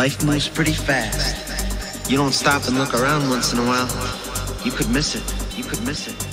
Life moves pretty fast. You don't stop and look around once in a while, you could miss it. You could miss it.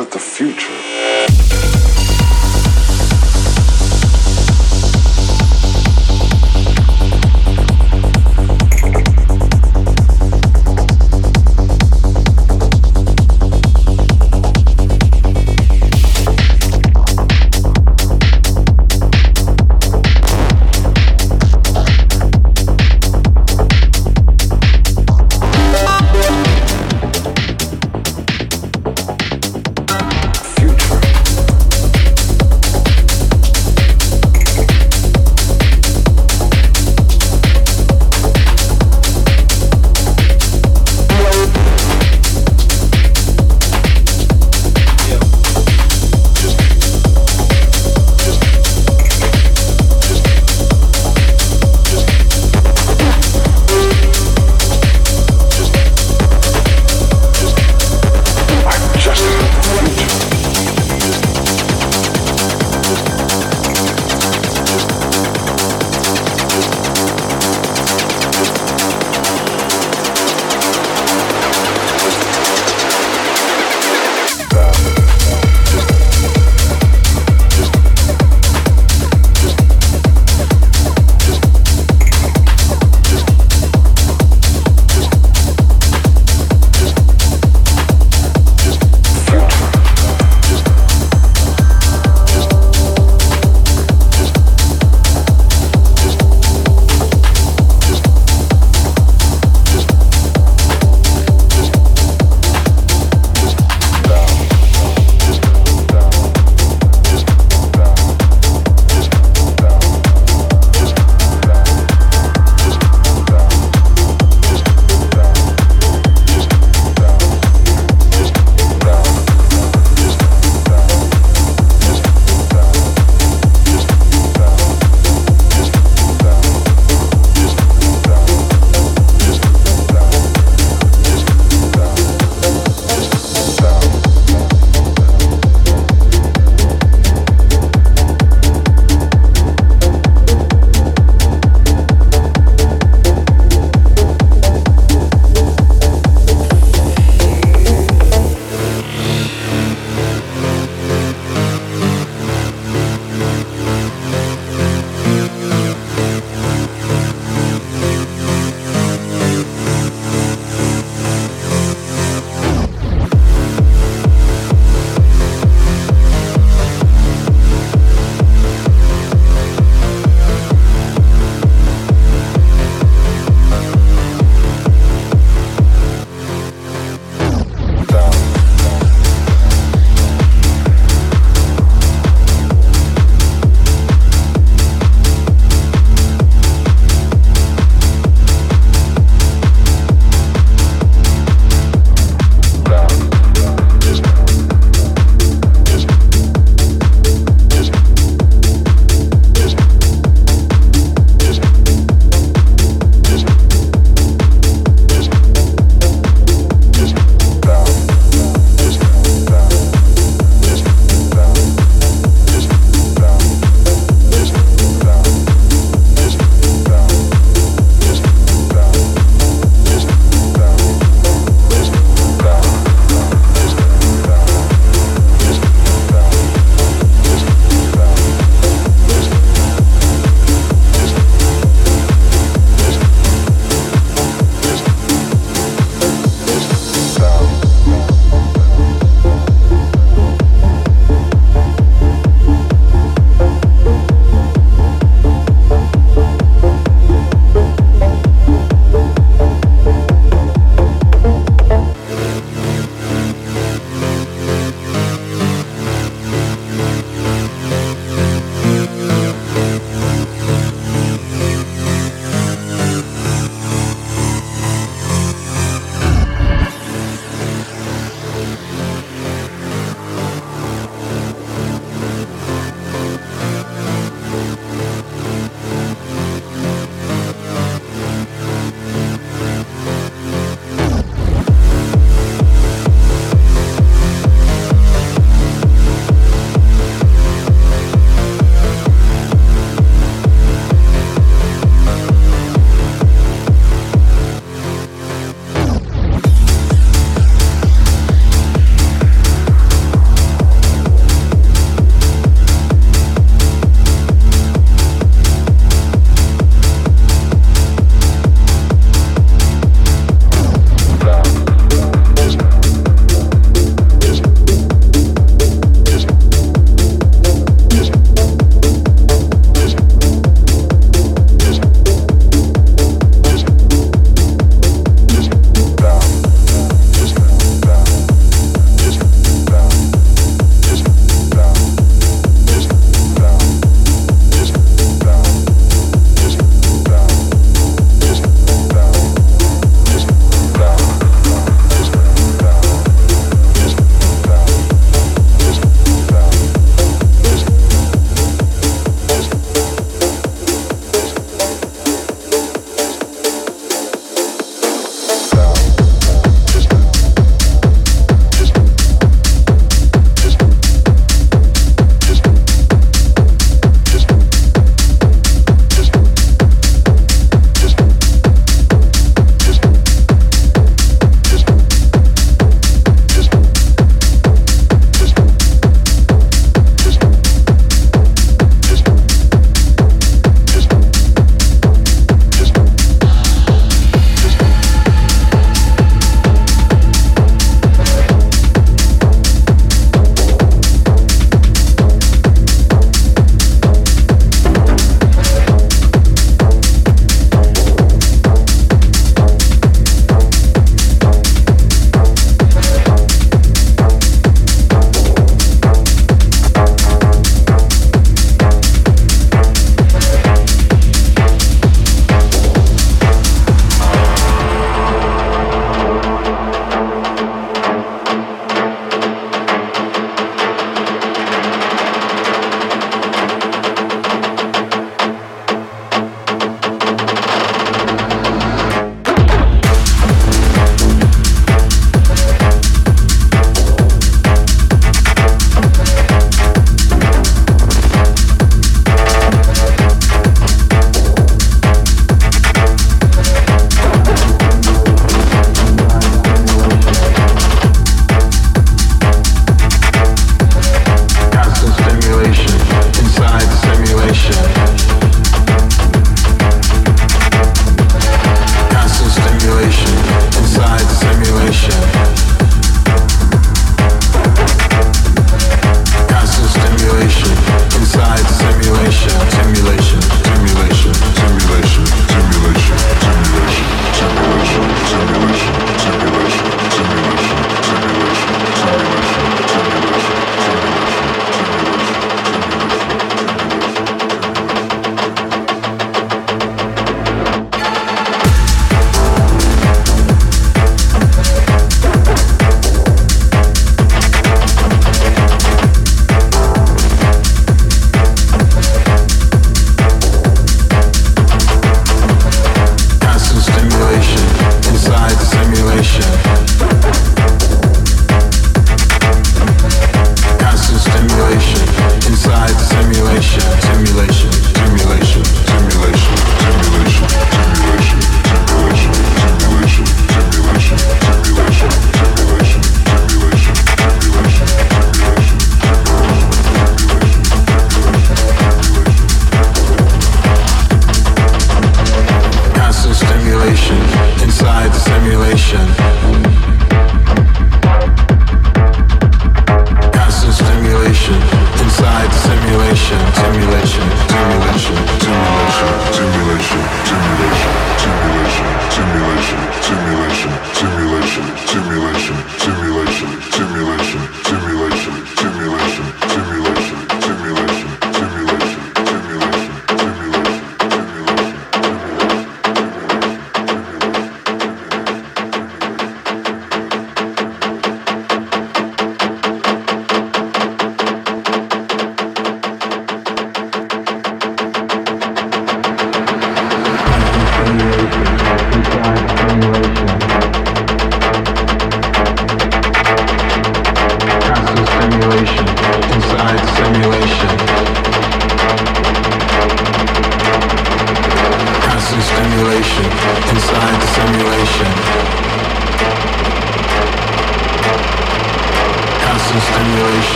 about the future.